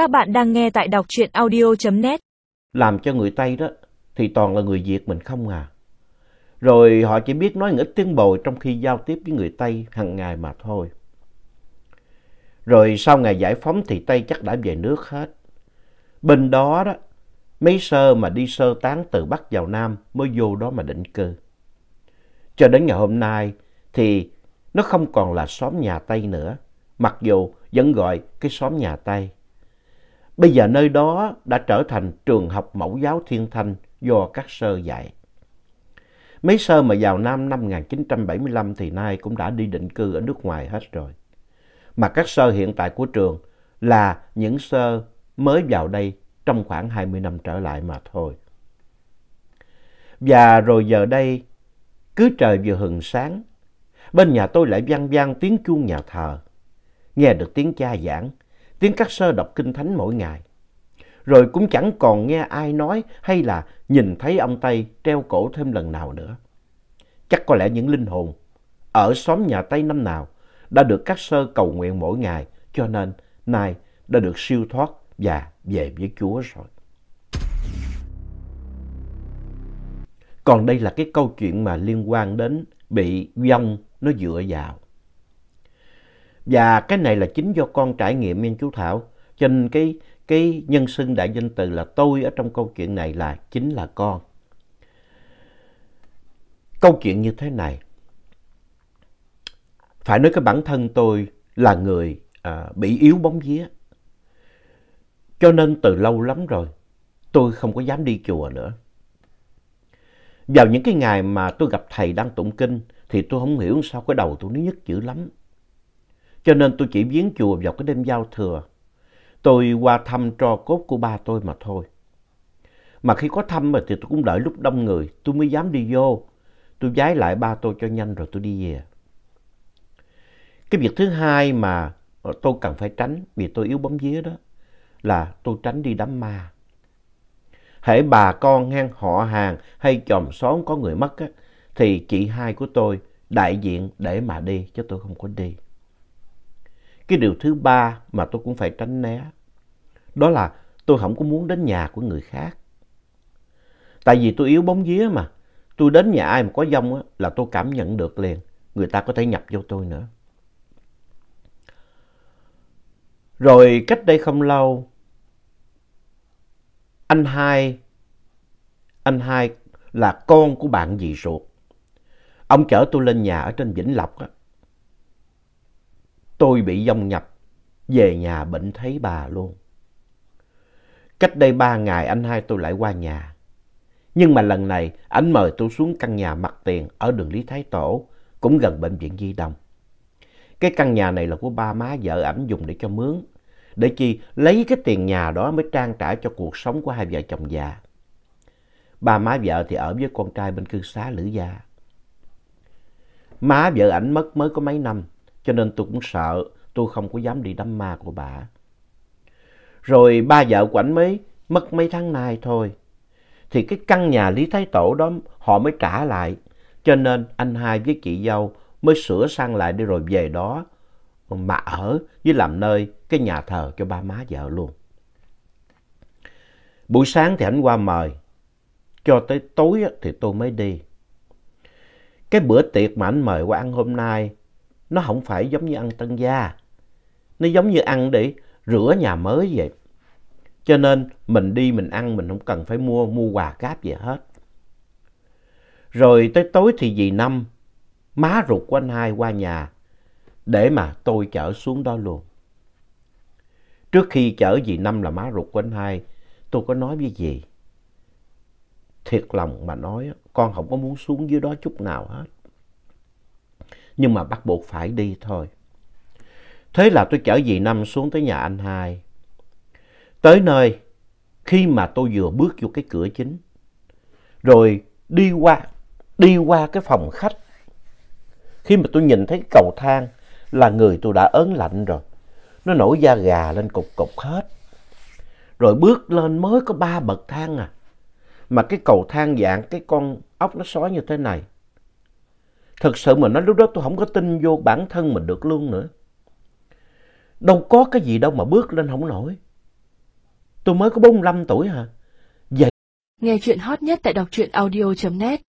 Các bạn đang nghe tại đọc truyện audio.net. Làm cho người Tây đó thì toàn là người Việt mình không à. Rồi họ chỉ biết nói ít tiếng bồi trong khi giao tiếp với người Tây hàng ngày mà thôi. Rồi sau ngày giải phóng thì Tây chắc đã về nước hết. Bên đó đó, mấy sơ mà đi sơ tán từ Bắc vào Nam mới vô đó mà định cư. Cho đến ngày hôm nay thì nó không còn là xóm nhà Tây nữa, mặc dù vẫn gọi cái xóm nhà Tây. Bây giờ nơi đó đã trở thành trường học mẫu giáo thiên thanh do các sơ dạy. Mấy sơ mà vào năm năm 1975 thì nay cũng đã đi định cư ở nước ngoài hết rồi. Mà các sơ hiện tại của trường là những sơ mới vào đây trong khoảng 20 năm trở lại mà thôi. Và rồi giờ đây, cứ trời vừa hừng sáng, bên nhà tôi lại vang vang tiếng chuông nhà thờ. Nghe được tiếng cha giảng, tiếng các sơ đọc kinh thánh mỗi ngày. Rồi cũng chẳng còn nghe ai nói hay là nhìn thấy ông Tây treo cổ thêm lần nào nữa. Chắc có lẽ những linh hồn ở xóm nhà Tây năm nào đã được các sơ cầu nguyện mỗi ngày, cho nên nay đã được siêu thoát và về với Chúa rồi. Còn đây là cái câu chuyện mà liên quan đến bị vong nó dựa vào. Và cái này là chính do con trải nghiệm nha chú Thảo. Cho nên cái, cái nhân xưng đại danh từ là tôi ở trong câu chuyện này là chính là con. Câu chuyện như thế này. Phải nói cái bản thân tôi là người à, bị yếu bóng vía. Cho nên từ lâu lắm rồi tôi không có dám đi chùa nữa. Vào những cái ngày mà tôi gặp thầy đang tụng kinh thì tôi không hiểu sao cái đầu tôi nó nhức dữ lắm. Cho nên tôi chỉ viếng chùa vào cái đêm giao thừa. Tôi qua thăm tro cốt của ba tôi mà thôi. Mà khi có thăm thì tôi cũng đợi lúc đông người tôi mới dám đi vô. Tôi giái lại ba tôi cho nhanh rồi tôi đi về. Cái việc thứ hai mà tôi cần phải tránh vì tôi yếu bóng vía đó là tôi tránh đi đám ma. Hễ bà con ngang họ hàng hay chòm xóm có người mất á, thì chị hai của tôi đại diện để mà đi chứ tôi không có đi. Cái điều thứ ba mà tôi cũng phải tránh né đó là tôi không có muốn đến nhà của người khác. Tại vì tôi yếu bóng vía mà. Tôi đến nhà ai mà có dông á, là tôi cảm nhận được liền. Người ta có thể nhập vô tôi nữa. Rồi cách đây không lâu, anh hai, anh hai là con của bạn dì ruột. Ông chở tôi lên nhà ở trên Vĩnh Lộc á. Tôi bị dông nhập, về nhà bệnh thấy bà luôn. Cách đây ba ngày anh hai tôi lại qua nhà. Nhưng mà lần này anh mời tôi xuống căn nhà mặt tiền ở đường Lý Thái Tổ, cũng gần bệnh viện Di Đông. Cái căn nhà này là của ba má vợ ảnh dùng để cho mướn. Để chi lấy cái tiền nhà đó mới trang trải cho cuộc sống của hai vợ chồng già. Ba má vợ thì ở với con trai bên cư xá Lữ Gia. Má vợ ảnh mất mới có mấy năm, cho nên tôi cũng sợ tôi không có dám đi đám ma của bà. Rồi ba vợ của ảnh mới mất mấy tháng nay thôi. Thì cái căn nhà Lý Thái Tổ đó họ mới trả lại. Cho nên anh hai với chị dâu mới sửa sang lại để rồi về đó mà ở với làm nơi cái nhà thờ cho ba má vợ luôn. Buổi sáng thì anh qua mời, cho tới tối thì tôi mới đi. Cái bữa tiệc mà anh mời qua ăn hôm nay, nó không phải giống như ăn tân gia. Nó giống như ăn để rửa nhà mới vậy. Cho nên mình đi mình ăn mình không cần phải mua mua quà cáp gì hết. Rồi tới tối thì dì Năm, má ruột của anh hai qua nhà để mà tôi chở xuống đó luôn. Trước khi chở dì Năm là má ruột của anh hai, tôi có nói với dì. Thiệt lòng mà nói, con không có muốn xuống dưới đó chút nào hết. Nhưng mà bắt buộc phải đi thôi. Thế là tôi chở dì Năm xuống tới nhà anh hai. Tới nơi, khi mà tôi vừa bước vô cái cửa chính, rồi đi qua, đi qua cái phòng khách, khi mà tôi nhìn thấy cầu thang là người tôi đã ớn lạnh rồi. Nó nổi da gà lên cục cục hết. Rồi bước lên mới có ba bậc thang à. Mà cái cầu thang dạng cái con ốc nó xói như thế này. Thật sự mà nói, lúc đó tôi không có tin vô bản thân mình được luôn nữa. Đâu có cái gì đâu mà bước lên không nổi. tôi mới có 45 tuổi hả? Vậy. Nghe chuyện hot nhất tại đọc truyện audio.net